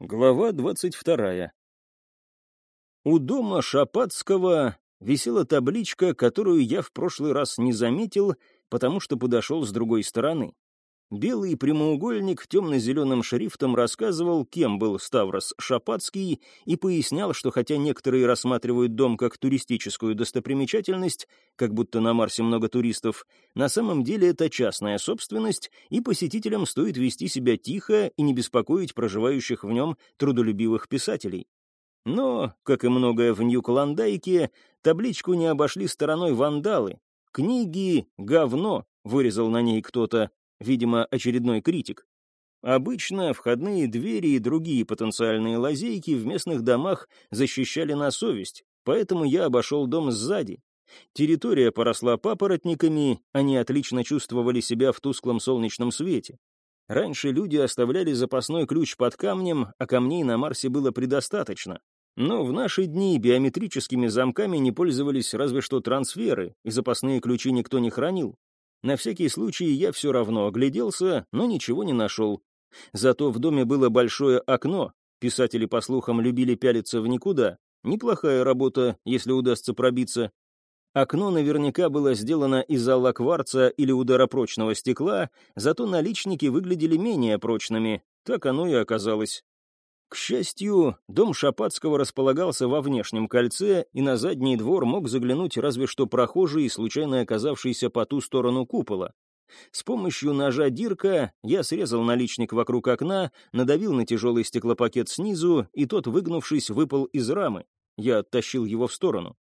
Глава двадцать вторая. У дома Шапацкого висела табличка, которую я в прошлый раз не заметил, потому что подошел с другой стороны. Белый прямоугольник темно-зеленым шрифтом рассказывал, кем был Ставрос Шапацкий, и пояснял, что хотя некоторые рассматривают дом как туристическую достопримечательность, как будто на Марсе много туристов, на самом деле это частная собственность, и посетителям стоит вести себя тихо и не беспокоить проживающих в нем трудолюбивых писателей. Но, как и многое в Нью-Клондайке, табличку не обошли стороной вандалы. «Книги — говно», — вырезал на ней кто-то, видимо, очередной критик. Обычно входные двери и другие потенциальные лазейки в местных домах защищали на совесть, поэтому я обошел дом сзади. Территория поросла папоротниками, они отлично чувствовали себя в тусклом солнечном свете. Раньше люди оставляли запасной ключ под камнем, а камней на Марсе было предостаточно. Но в наши дни биометрическими замками не пользовались разве что трансферы, и запасные ключи никто не хранил. На всякий случай я все равно огляделся, но ничего не нашел. Зато в доме было большое окно. Писатели, по слухам, любили пялиться в никуда. Неплохая работа, если удастся пробиться. Окно наверняка было сделано из аллокварца или ударопрочного стекла, зато наличники выглядели менее прочными. Так оно и оказалось. К счастью, дом Шапацкого располагался во внешнем кольце, и на задний двор мог заглянуть разве что прохожий, случайно оказавшийся по ту сторону купола. С помощью ножа Дирка я срезал наличник вокруг окна, надавил на тяжелый стеклопакет снизу, и тот, выгнувшись, выпал из рамы. Я оттащил его в сторону.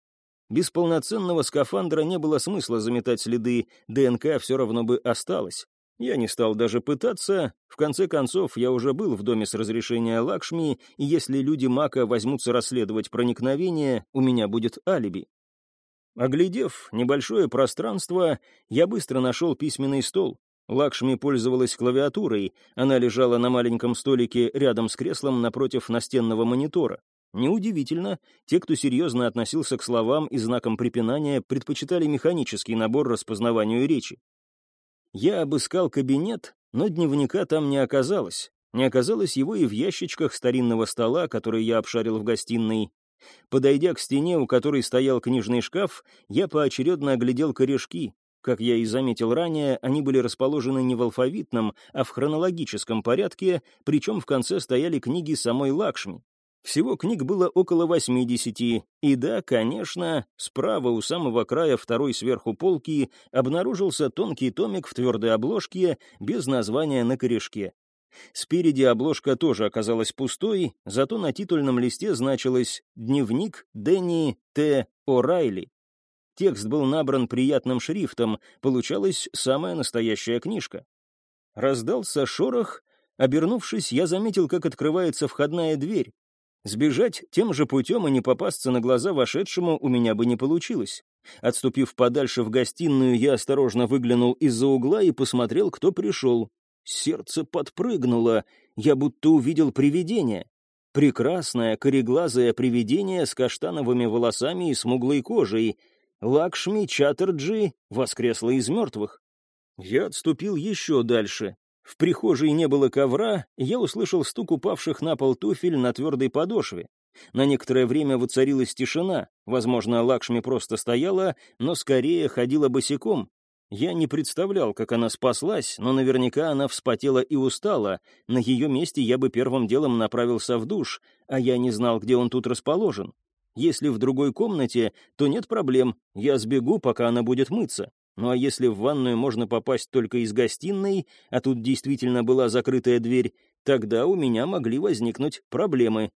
Без полноценного скафандра не было смысла заметать следы, ДНК все равно бы осталось. Я не стал даже пытаться. В конце концов, я уже был в доме с разрешения Лакшми, и если люди Мака возьмутся расследовать проникновение, у меня будет алиби. Оглядев небольшое пространство, я быстро нашел письменный стол. Лакшми пользовалась клавиатурой, она лежала на маленьком столике рядом с креслом напротив настенного монитора. Неудивительно, те, кто серьезно относился к словам и знакам препинания, предпочитали механический набор распознаванию речи. Я обыскал кабинет, но дневника там не оказалось. Не оказалось его и в ящичках старинного стола, который я обшарил в гостиной. Подойдя к стене, у которой стоял книжный шкаф, я поочередно оглядел корешки. Как я и заметил ранее, они были расположены не в алфавитном, а в хронологическом порядке, причем в конце стояли книги самой Лакшми. Всего книг было около 80, и да, конечно, справа у самого края второй сверху полки обнаружился тонкий томик в твердой обложке без названия на корешке. Спереди обложка тоже оказалась пустой, зато на титульном листе значилось «Дневник Дэнни Т. О'Райли». Текст был набран приятным шрифтом, получалась самая настоящая книжка. Раздался шорох, обернувшись, я заметил, как открывается входная дверь. Сбежать тем же путем и не попасться на глаза вошедшему у меня бы не получилось. Отступив подальше в гостиную, я осторожно выглянул из-за угла и посмотрел, кто пришел. Сердце подпрыгнуло, я будто увидел привидение. Прекрасное, кореглазое привидение с каштановыми волосами и смуглой кожей. Лакшми Чаттерджи воскресла из мертвых. Я отступил еще дальше. В прихожей не было ковра, я услышал стук упавших на пол туфель на твердой подошве. На некоторое время воцарилась тишина. Возможно, Лакшми просто стояла, но скорее ходила босиком. Я не представлял, как она спаслась, но наверняка она вспотела и устала. На ее месте я бы первым делом направился в душ, а я не знал, где он тут расположен. Если в другой комнате, то нет проблем, я сбегу, пока она будет мыться. Ну а если в ванную можно попасть только из гостиной, а тут действительно была закрытая дверь, тогда у меня могли возникнуть проблемы.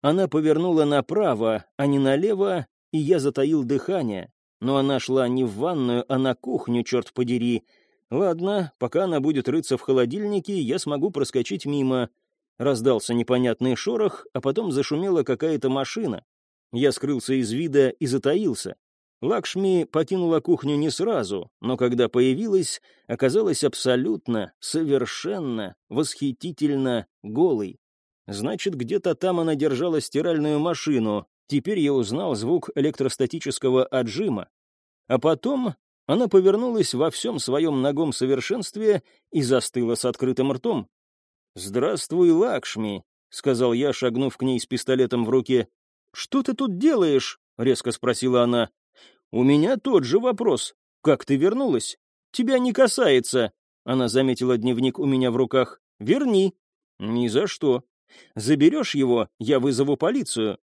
Она повернула направо, а не налево, и я затаил дыхание. Но она шла не в ванную, а на кухню, черт подери. Ладно, пока она будет рыться в холодильнике, я смогу проскочить мимо. Раздался непонятный шорох, а потом зашумела какая-то машина. Я скрылся из вида и затаился. Лакшми покинула кухню не сразу, но когда появилась, оказалась абсолютно, совершенно, восхитительно голой. Значит, где-то там она держала стиральную машину. Теперь я узнал звук электростатического отжима. А потом она повернулась во всем своем ногом совершенстве и застыла с открытым ртом. «Здравствуй, Лакшми!» — сказал я, шагнув к ней с пистолетом в руке. «Что ты тут делаешь?» — резко спросила она. «У меня тот же вопрос. Как ты вернулась?» «Тебя не касается», — она заметила дневник у меня в руках. «Верни». «Ни за что. Заберешь его, я вызову полицию».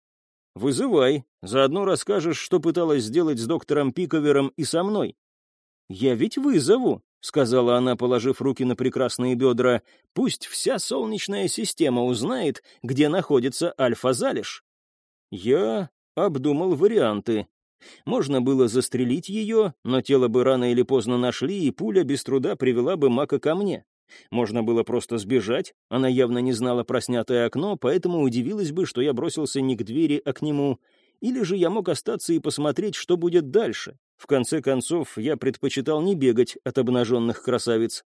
«Вызывай. Заодно расскажешь, что пыталась сделать с доктором Пиковером и со мной». «Я ведь вызову», — сказала она, положив руки на прекрасные бедра. «Пусть вся солнечная система узнает, где находится Альфа-Залиш». Я обдумал варианты. Можно было застрелить ее, но тело бы рано или поздно нашли, и пуля без труда привела бы Мака ко мне. Можно было просто сбежать, она явно не знала про снятое окно, поэтому удивилась бы, что я бросился не к двери, а к нему. Или же я мог остаться и посмотреть, что будет дальше. В конце концов, я предпочитал не бегать от обнаженных красавиц.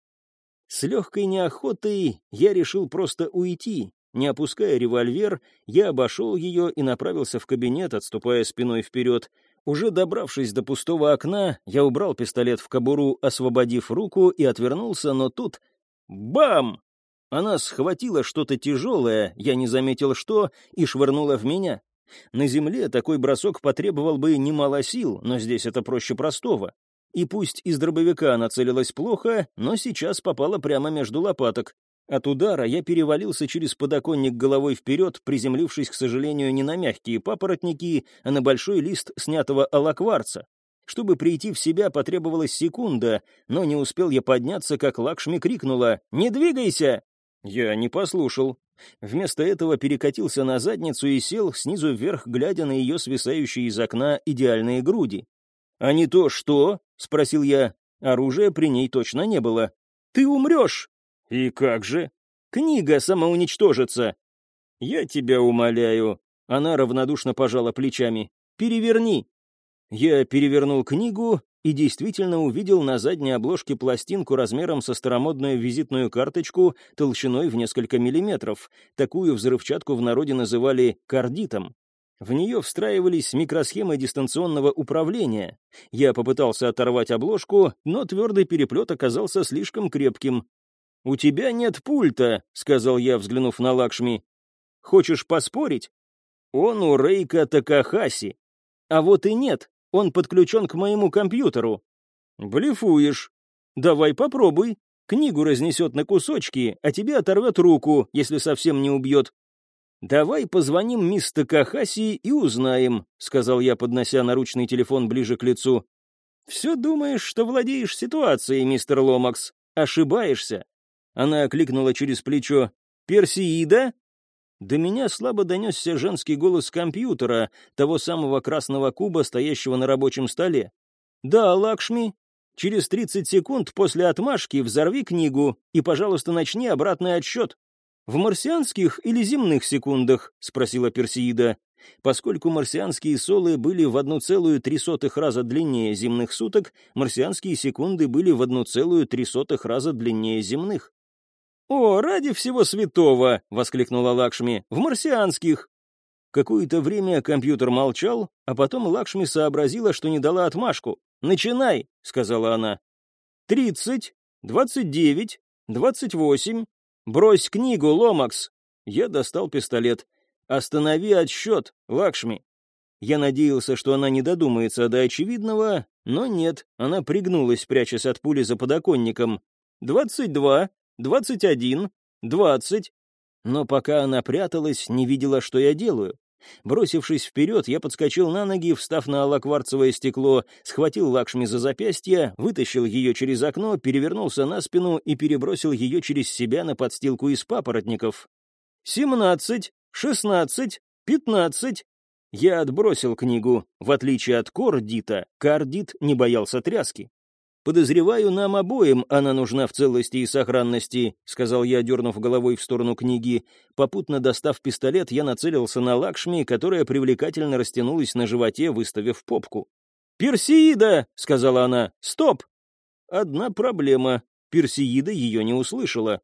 С легкой неохотой я решил просто уйти. Не опуская револьвер, я обошел ее и направился в кабинет, отступая спиной вперед. Уже добравшись до пустого окна, я убрал пистолет в кобуру, освободив руку, и отвернулся, но тут... Бам! Она схватила что-то тяжелое, я не заметил что, и швырнула в меня. На земле такой бросок потребовал бы немало сил, но здесь это проще простого. И пусть из дробовика она целилась плохо, но сейчас попала прямо между лопаток. От удара я перевалился через подоконник головой вперед, приземлившись, к сожалению, не на мягкие папоротники, а на большой лист снятого алакварца. Чтобы прийти в себя, потребовалась секунда, но не успел я подняться, как Лакшми крикнула «Не двигайся!» Я не послушал. Вместо этого перекатился на задницу и сел снизу вверх, глядя на ее свисающие из окна идеальные груди. «А не то что?» — спросил я. Оружия при ней точно не было. «Ты умрешь!» «И как же?» «Книга самоуничтожится!» «Я тебя умоляю!» Она равнодушно пожала плечами. «Переверни!» Я перевернул книгу и действительно увидел на задней обложке пластинку размером со старомодную визитную карточку толщиной в несколько миллиметров. Такую взрывчатку в народе называли «кардитом». В нее встраивались микросхемы дистанционного управления. Я попытался оторвать обложку, но твердый переплет оказался слишком крепким. «У тебя нет пульта», — сказал я, взглянув на Лакшми. «Хочешь поспорить?» «Он у Рейка Такахаси». «А вот и нет. Он подключен к моему компьютеру». «Блефуешь». «Давай попробуй. Книгу разнесет на кусочки, а тебе оторвет руку, если совсем не убьет». «Давай позвоним мисс Такахаси и узнаем», — сказал я, поднося наручный телефон ближе к лицу. «Все думаешь, что владеешь ситуацией, мистер Ломакс. Ошибаешься». Она окликнула через плечо. «Персиида?» До меня слабо донесся женский голос компьютера, того самого красного куба, стоящего на рабочем столе. «Да, Лакшми, через 30 секунд после отмашки взорви книгу и, пожалуйста, начни обратный отсчет». «В марсианских или земных секундах?» — спросила Персеида. Поскольку марсианские солы были в 1,3 раза длиннее земных суток, марсианские секунды были в 1,3 раза длиннее земных. «О, ради всего святого!» — воскликнула Лакшми. «В марсианских!» Какое-то время компьютер молчал, а потом Лакшми сообразила, что не дала отмашку. «Начинай!» — сказала она. «Тридцать, двадцать девять, двадцать восемь. Брось книгу, Ломакс!» Я достал пистолет. «Останови отсчет, Лакшми!» Я надеялся, что она не додумается до очевидного, но нет, она пригнулась, прячась от пули за подоконником. «Двадцать два, двадцать один, двадцать. Но пока она пряталась, не видела, что я делаю. Бросившись вперед, я подскочил на ноги, встав на алакварцевое стекло, схватил Лакшми за запястье, вытащил ее через окно, перевернулся на спину и перебросил ее через себя на подстилку из папоротников. «Семнадцать, шестнадцать, пятнадцать». Я отбросил книгу. В отличие от Кордита, Кардит не боялся тряски. «Подозреваю, нам обоим она нужна в целости и сохранности», — сказал я, дернув головой в сторону книги. Попутно достав пистолет, я нацелился на Лакшми, которая привлекательно растянулась на животе, выставив попку. «Персеида!» — сказала она. «Стоп!» Одна проблема. Персеида ее не услышала.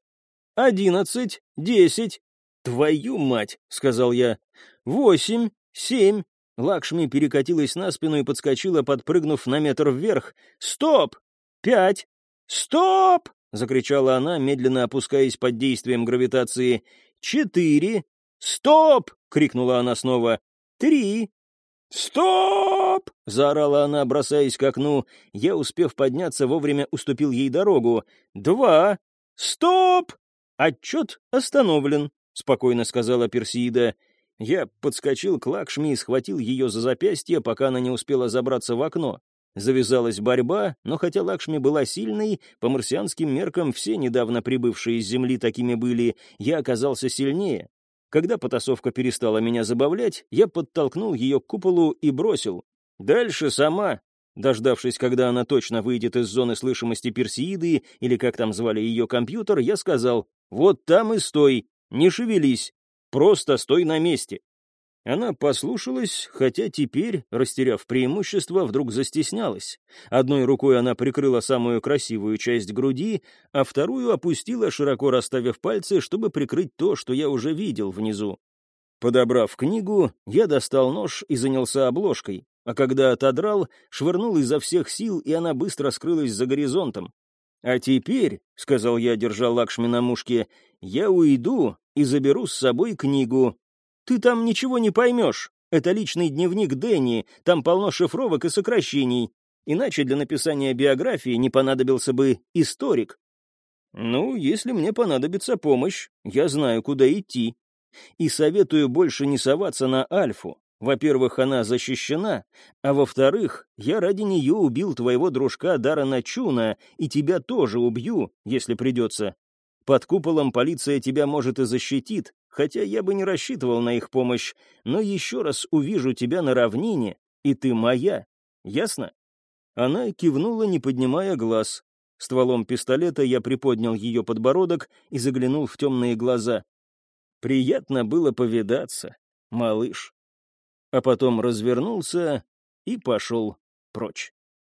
«Одиннадцать, десять». «Твою мать!» — сказал я. «Восемь, семь». Лакшми перекатилась на спину и подскочила, подпрыгнув на метр вверх. «Стоп!» Пять, стоп!» — закричала она, медленно опускаясь под действием гравитации. «Четыре, «Стоп!» — крикнула она снова. «Три!» «Стоп!» — заорала она, бросаясь к окну. Я, успев подняться, вовремя уступил ей дорогу. «Два! Стоп! Отчет остановлен!» — спокойно сказала Персида. Я подскочил к Лакшми и схватил ее за запястье, пока она не успела забраться в окно. Завязалась борьба, но хотя Лакшми была сильной, по марсианским меркам все недавно прибывшие с Земли такими были, я оказался сильнее. Когда потасовка перестала меня забавлять, я подтолкнул ее к куполу и бросил. «Дальше сама». Дождавшись, когда она точно выйдет из зоны слышимости Персеиды, или как там звали ее компьютер, я сказал, «Вот там и стой, не шевелись, просто стой на месте». Она послушалась, хотя теперь, растеряв преимущество, вдруг застеснялась. Одной рукой она прикрыла самую красивую часть груди, а вторую опустила, широко расставив пальцы, чтобы прикрыть то, что я уже видел внизу. Подобрав книгу, я достал нож и занялся обложкой, а когда отодрал, швырнул изо всех сил, и она быстро скрылась за горизонтом. «А теперь», — сказал я, держа Лакшми на мушке, — «я уйду и заберу с собой книгу, ты там ничего не поймешь. Это личный дневник Дэнни, там полно шифровок и сокращений. Иначе для написания биографии не понадобился бы историк. Ну, если мне понадобится помощь, я знаю, куда идти. И советую больше не соваться на Альфу. Во-первых, она защищена, а во-вторых, я ради нее убил твоего дружка Дарана Чуна, и тебя тоже убью, если придется. Под куполом полиция тебя, может, и защитит, хотя я бы не рассчитывал на их помощь, но еще раз увижу тебя на равнине, и ты моя. Ясно?» Она кивнула, не поднимая глаз. Стволом пистолета я приподнял ее подбородок и заглянул в темные глаза. «Приятно было повидаться, малыш». А потом развернулся и пошел прочь.